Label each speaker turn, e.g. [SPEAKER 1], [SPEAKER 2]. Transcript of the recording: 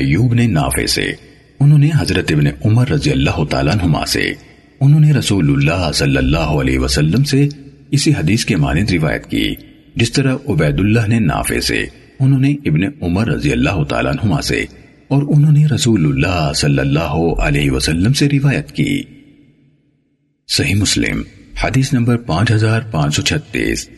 [SPEAKER 1] ایوب نے نافع سے، انہوں نے حضرت ابن عمر رضی اللہ تعالیٰ نما سے، انہوں نے رسول اللہ صلی اللہ علیہ وسلم سے اسی حدیث کے مانند روایت کی، جس طرح عبید اللہ نے نافع سے، انہوں نے ابن عمر رضی اللہ تعالیٰ نما سے، اور انہوں نے رسول اللہ صلی اللہ علیہ وسلم سے روایت کی۔ صحیح مسلم، حدیث نمبر پانچ ہزار پانچ سو چھتیس۔